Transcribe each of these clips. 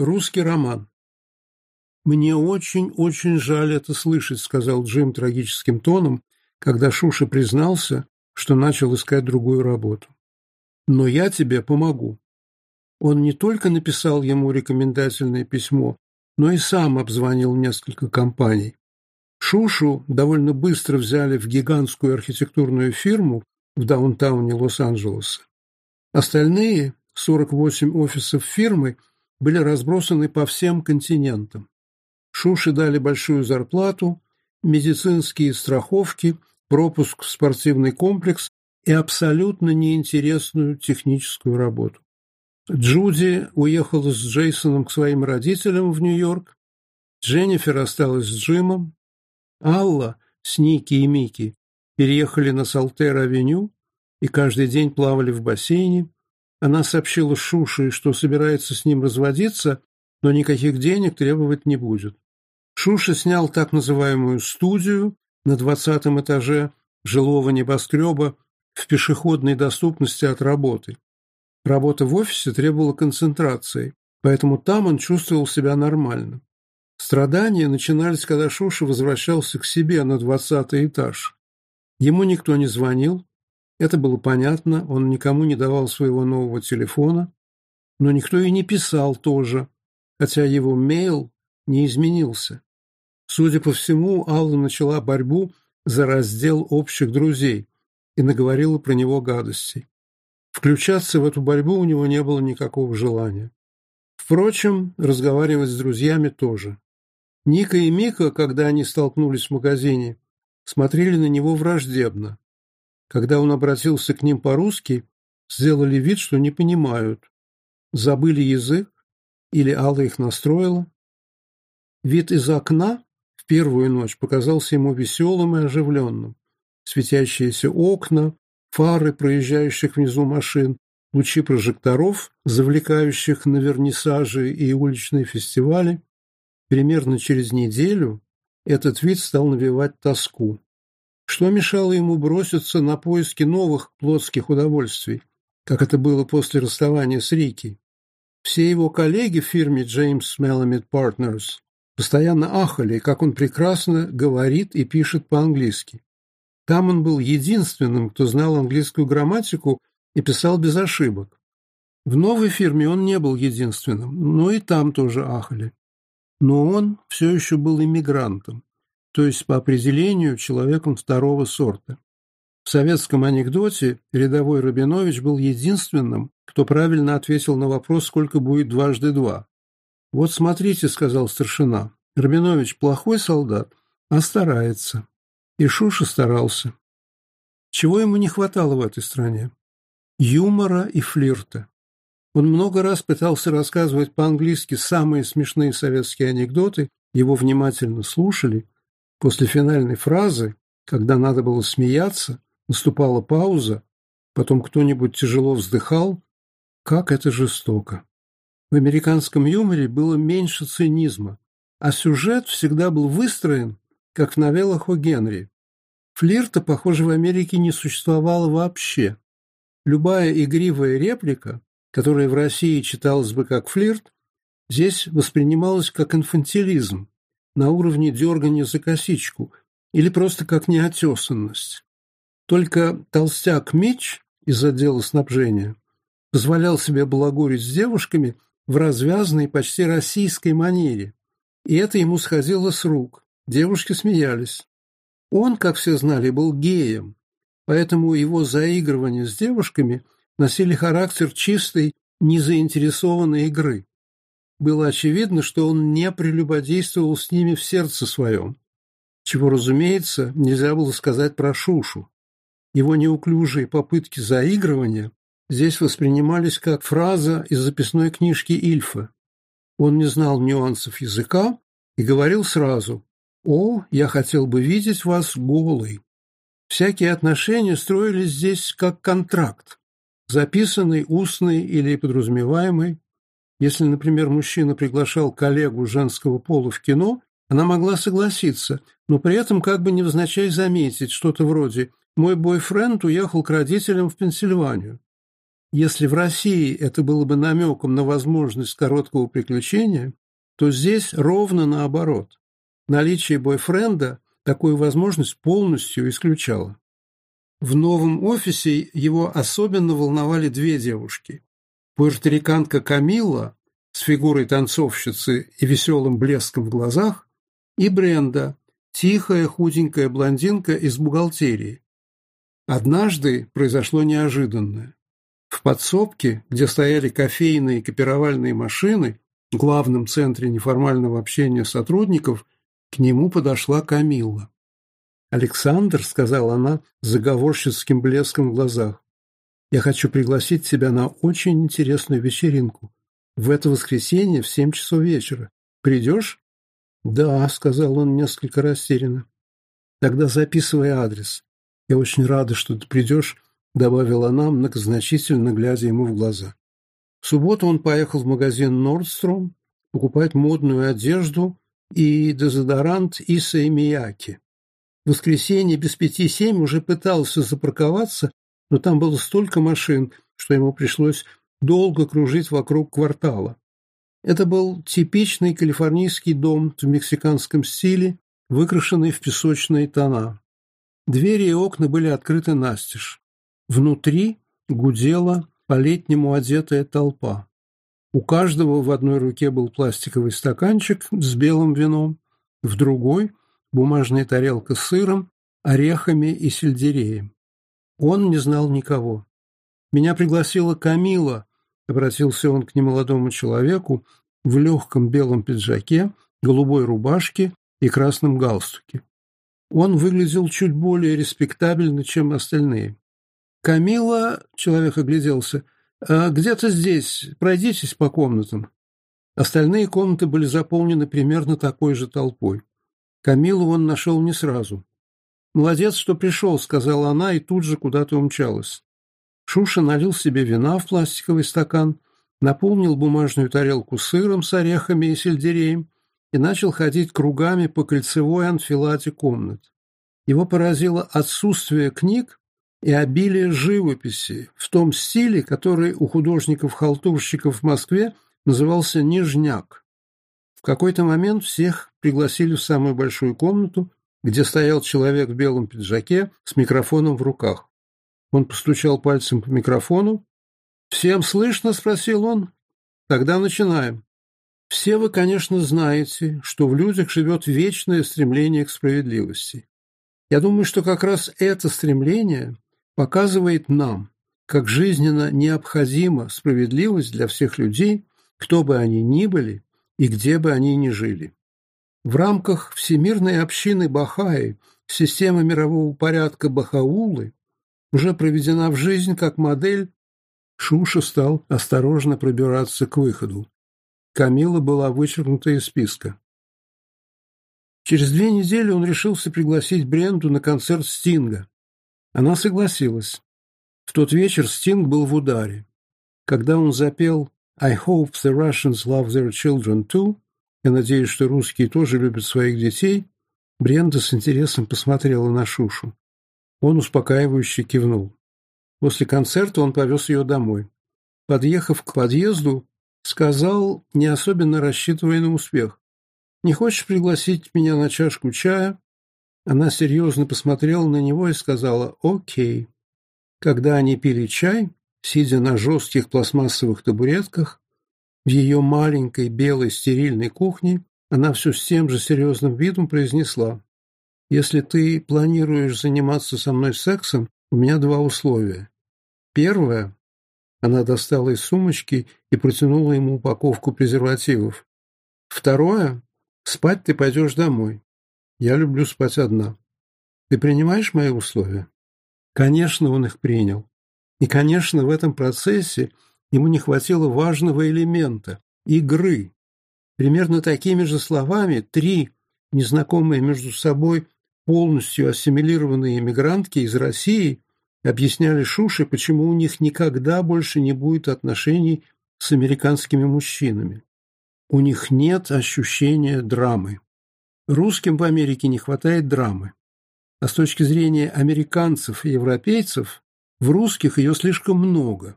Русский роман. «Мне очень-очень жаль это слышать», — сказал Джим трагическим тоном, когда Шуша признался, что начал искать другую работу. «Но я тебе помогу». Он не только написал ему рекомендательное письмо, но и сам обзвонил несколько компаний. Шушу довольно быстро взяли в гигантскую архитектурную фирму в даунтауне Лос-Анджелеса. Остальные, 48 офисов фирмы – были разбросаны по всем континентам. Шуши дали большую зарплату, медицинские страховки, пропуск в спортивный комплекс и абсолютно неинтересную техническую работу. Джуди уехала с Джейсоном к своим родителям в Нью-Йорк, Дженнифер осталась с Джимом, Алла с Ники и Мики переехали на Салтер-авеню и каждый день плавали в бассейне, она сообщила Шуше, что собирается с ним разводиться, но никаких денег требовать не будет. Шуша снял так называемую «студию» на двадцатом этаже жилого небоскреба в пешеходной доступности от работы. Работа в офисе требовала концентрации, поэтому там он чувствовал себя нормально. Страдания начинались, когда Шуша возвращался к себе на двадцатый этаж. Ему никто не звонил, это было понятно, он никому не давал своего нового телефона, но никто и не писал тоже, хотя его мейл не изменился. Судя по всему, Алла начала борьбу за раздел общих друзей и наговорила про него гадостей. Включаться в эту борьбу у него не было никакого желания. Впрочем, разговаривать с друзьями тоже. Ника и Мика, когда они столкнулись в магазине, смотрели на него враждебно. Когда он обратился к ним по-русски, сделали вид, что не понимают. Забыли язык или Алла их настроила. Вид из окна в первую ночь показался ему веселым и оживленным. Светящиеся окна, фары проезжающих внизу машин, лучи прожекторов, завлекающих на вернисажи и уличные фестивали. Примерно через неделю этот вид стал навевать тоску. Что мешало ему броситься на поиски новых плотских удовольствий, как это было после расставания с Рики? Все его коллеги в фирме James Melamed Partners постоянно ахали, как он прекрасно говорит и пишет по-английски. Там он был единственным, кто знал английскую грамматику и писал без ошибок. В новой фирме он не был единственным, но и там тоже ахали. Но он все еще был иммигрантом то есть по определению человеком второго сорта. В советском анекдоте рядовой Рабинович был единственным, кто правильно ответил на вопрос, сколько будет дважды два. «Вот смотрите», — сказал старшина, — «Рабинович плохой солдат, а старается». И Шуша старался. Чего ему не хватало в этой стране? Юмора и флирта. Он много раз пытался рассказывать по-английски самые смешные советские анекдоты, его внимательно слушали, После финальной фразы, когда надо было смеяться, наступала пауза, потом кто-нибудь тяжело вздыхал. Как это жестоко! В американском юморе было меньше цинизма, а сюжет всегда был выстроен, как в новеллах о Генри. Флирта, похоже, в Америке не существовало вообще. Любая игривая реплика, которая в России читалась бы как флирт, здесь воспринималась как инфантилизм, на уровне дергания за косичку или просто как неотесанность. Только толстяк Мич из отдела снабжения позволял себе балагурить с девушками в развязанной, почти российской манере. И это ему сходило с рук. Девушки смеялись. Он, как все знали, был геем, поэтому его заигрывания с девушками носили характер чистой, незаинтересованной игры было очевидно, что он не прелюбодействовал с ними в сердце своем, чего, разумеется, нельзя было сказать про Шушу. Его неуклюжие попытки заигрывания здесь воспринимались как фраза из записной книжки Ильфа. Он не знал нюансов языка и говорил сразу «О, я хотел бы видеть вас голый». Всякие отношения строились здесь как контракт, записанный, устный или подразумеваемый, если, например, мужчина приглашал коллегу женского пола в кино, она могла согласиться, но при этом как бы невзначай заметить что-то вроде «мой бойфренд уехал к родителям в Пенсильванию». Если в России это было бы намеком на возможность короткого приключения, то здесь ровно наоборот. Наличие бойфренда такую возможность полностью исключало. В новом офисе его особенно волновали две девушки. Пуэрториканка Камила с фигурой танцовщицы и веселым блеском в глазах, и Бренда, тихая худенькая блондинка из бухгалтерии. Однажды произошло неожиданное. В подсобке, где стояли кофейные и копировальные машины, в главном центре неформального общения сотрудников, к нему подошла Камилла. «Александр», — сказала она с заговорщицким блеском в глазах, я хочу пригласить тебя на очень интересную вечеринку. В это воскресенье в семь часов вечера. Придешь?» «Да», — сказал он несколько растерянно. «Тогда записывай адрес. Я очень рада, что ты придешь», — добавила она, многозначительно глядя ему в глаза. В субботу он поехал в магазин «Нордстром» покупать модную одежду и дезодорант Иса и Мияки. В воскресенье без пяти семь уже пытался запарковаться, но там было столько машин, что ему пришлось долго кружить вокруг квартала. Это был типичный калифорнийский дом в мексиканском стиле, выкрашенный в песочные тона. Двери и окна были открыты настежь. Внутри гудела по-летнему одетая толпа. У каждого в одной руке был пластиковый стаканчик с белым вином, в другой – бумажная тарелка с сыром, орехами и сельдереем. Он не знал никого. «Меня пригласила Камила», — обратился он к немолодому человеку в легком белом пиджаке, голубой рубашке и красном галстуке. Он выглядел чуть более респектабельно, чем остальные. «Камила», — человек огляделся, «а «где-то здесь, пройдитесь по комнатам». Остальные комнаты были заполнены примерно такой же толпой. Камилу он нашел не сразу. «Молодец, что пришел», — сказала она и тут же куда-то умчалась. Шуша налил себе вина в пластиковый стакан, наполнил бумажную тарелку сыром с орехами и сельдереем и начал ходить кругами по кольцевой анфилате комнат. Его поразило отсутствие книг и обилие живописи в том стиле, который у художников-халтурщиков в Москве назывался «нижняк». В какой-то момент всех пригласили в самую большую комнату, где стоял человек в белом пиджаке с микрофоном в руках. Он постучал пальцем по микрофону. «Всем слышно?» – спросил он. «Тогда начинаем. Все вы, конечно, знаете, что в людях живет вечное стремление к справедливости. Я думаю, что как раз это стремление показывает нам, как жизненно необходима справедливость для всех людей, кто бы они ни были и где бы они ни жили. В рамках Всемирной общины Бахаи система мирового порядка Бахаулы уже проведена в жизнь как модель, Шуша стал осторожно пробираться к выходу. Камила была вычеркнута из списка. Через две недели он решился пригласить Бренду на концерт Стинга. Она согласилась. В тот вечер Стинг был в ударе. Когда он запел «I hope the Russians love their children too», я надеюсь, что русские тоже любят своих детей. Бренда с интересом посмотрела на Шушу. Он успокаивающе кивнул. После концерта он повез ее домой. Подъехав к подъезду, сказал, не особенно рассчитывая на успех, «Не хочешь пригласить меня на чашку чая?» Она серьезно посмотрела на него и сказала «Окей». Когда они пили чай, сидя на жестких пластмассовых табуретках, в ее маленькой белой стерильной кухне она все с тем же серьезным видом произнесла. «Если ты планируешь заниматься со мной сексом, у меня два условия. Первое...» Она достала из сумочки и протянула ему упаковку презервативов. «Второе...» Спать ты пойдешь домой. Я люблю спать одна. Ты принимаешь мои условия? Конечно, он их принял. И, конечно, в этом процессе Ему не хватило важного элемента – игры. Примерно такими же словами три незнакомые между собой полностью ассимилированные иммигрантки из России объясняли Шуше, почему у них никогда больше не будет отношений с американскими мужчинами. У них нет ощущения драмы. Русским в Америке не хватает драмы. А с точки зрения американцев и европейцев, в русских ее слишком много.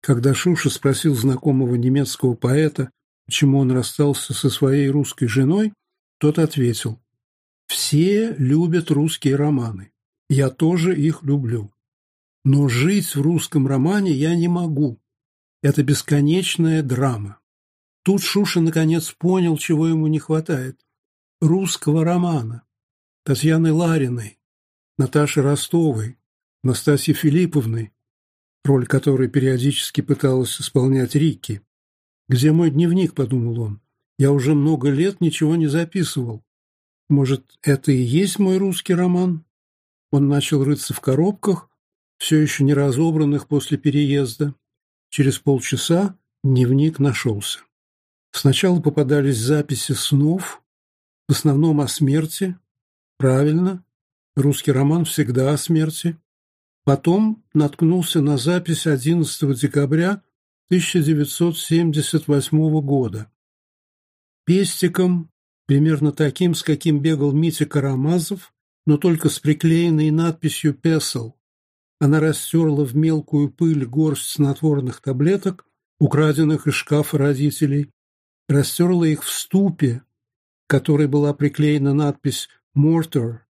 Когда Шуша спросил знакомого немецкого поэта, почему он расстался со своей русской женой, тот ответил, «Все любят русские романы. Я тоже их люблю. Но жить в русском романе я не могу. Это бесконечная драма». Тут Шуша наконец понял, чего ему не хватает. Русского романа. Татьяны Лариной, Наташи Ростовой, Настасьи Филипповны, роль которой периодически пыталась исполнять Рикки. «Где мой дневник?» – подумал он. «Я уже много лет ничего не записывал. Может, это и есть мой русский роман?» Он начал рыться в коробках, все еще не разобранных после переезда. Через полчаса дневник нашелся. Сначала попадались записи снов, в основном о смерти. Правильно, русский роман всегда о смерти. Потом наткнулся на запись 11 декабря 1978 года. Пестиком, примерно таким, с каким бегал Митя Карамазов, но только с приклеенной надписью «Песел». Она растерла в мелкую пыль горсть снотворных таблеток, украденных из шкафа родителей, растерла их в ступе, которой была приклеена надпись «Мортер»,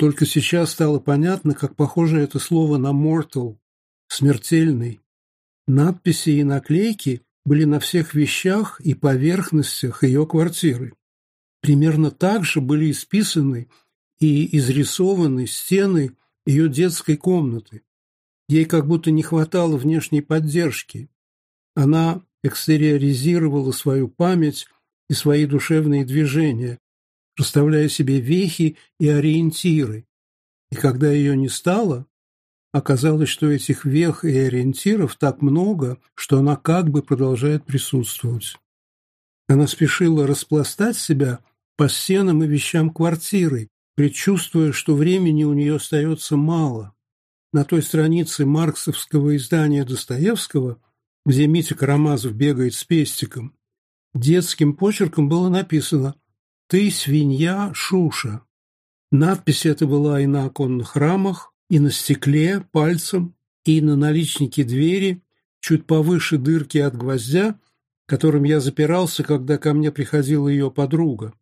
только сейчас стало понятно, как похоже это слово на «мортал» — «смертельный». Надписи и наклейки были на всех вещах и поверхностях ее квартиры. Примерно так же были исписаны и изрисованы стены ее детской комнаты. Ей как будто не хватало внешней поддержки. Она экстериоризировала свою память и свои душевные движения, расставляя себе вехи и ориентиры. И когда ее не стало, оказалось, что этих вех и ориентиров так много, что она как бы продолжает присутствовать. Она спешила распластать себя по стенам и вещам квартиры, предчувствуя, что времени у нее остается мало. На той странице марксовского издания Достоевского, где Митя Карамазов бегает с пестиком, детским почерком было написано – «Ты свинья Шуша». Надпись эта была и на оконных рамах, и на стекле пальцем, и на наличнике двери, чуть повыше дырки от гвоздя, которым я запирался, когда ко мне приходила ее подруга.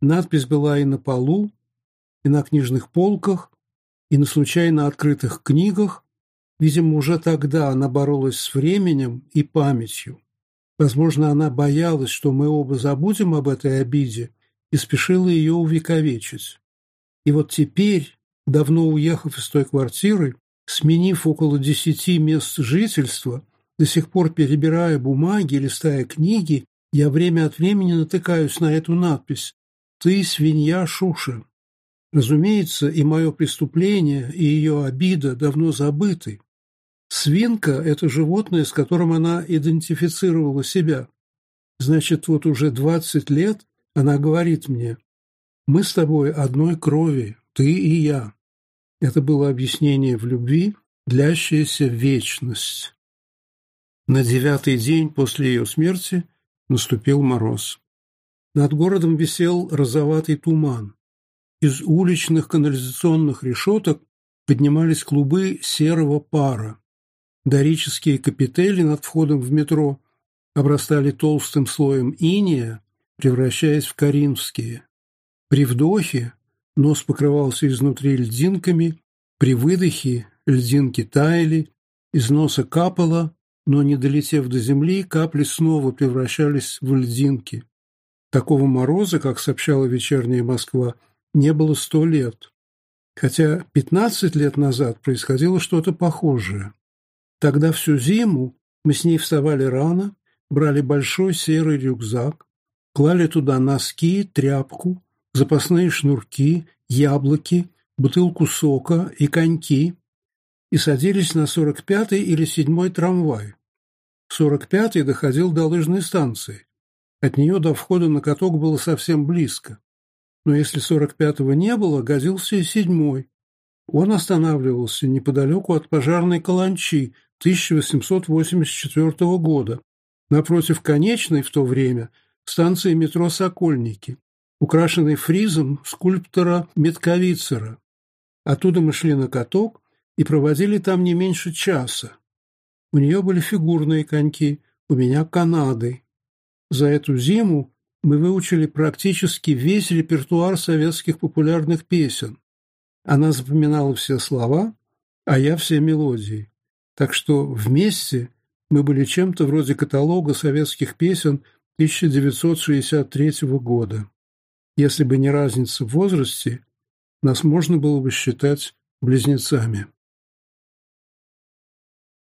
Надпись была и на полу, и на книжных полках, и на случайно открытых книгах. Видимо, уже тогда она боролась с временем и памятью. Возможно, она боялась, что мы оба забудем об этой обиде и спешила ее увековечить. И вот теперь, давно уехав из той квартиры, сменив около десяти мест жительства, до сих пор перебирая бумаги, листая книги, я время от времени натыкаюсь на эту надпись «Ты свинья Шуша». Разумеется, и мое преступление, и ее обида давно забыты. Свинка – это животное, с которым она идентифицировала себя. Значит, вот уже 20 лет она говорит мне, мы с тобой одной крови, ты и я. Это было объяснение в любви, длящаяся вечность. На девятый день после ее смерти наступил мороз. Над городом висел розоватый туман. Из уличных канализационных решеток поднимались клубы серого пара. Дорические капители над входом в метро обрастали толстым слоем иния, превращаясь в коринфские. При вдохе нос покрывался изнутри льдинками, при выдохе льдинки таяли, из носа капало, но, не долетев до земли, капли снова превращались в льдинки. Такого мороза, как сообщала вечерняя Москва, не было сто лет. Хотя 15 лет назад происходило что-то похожее. Тогда всю зиму мы с ней вставали рано, брали большой серый рюкзак, клали туда носки, тряпку, запасные шнурки, яблоки, бутылку сока и коньки и садились на 45-й или 7-й трамвай. 45-й доходил до лыжной станции. От нее до входа на каток было совсем близко. Но если 45-го не было, годился и 7-й. Он останавливался неподалеку от пожарной каланчи 1884 года. Напротив конечной в то время – станции метро «Сокольники», украшенной фризом скульптора Метковицера. Оттуда мы шли на каток и проводили там не меньше часа. У нее были фигурные коньки, у меня канады. За эту зиму мы выучили практически весь репертуар советских популярных песен. Она запоминала все слова, а я все мелодии. Так что вместе мы были чем-то вроде каталога советских песен – 1963 года. Если бы не разница в возрасте, нас можно было бы считать близнецами.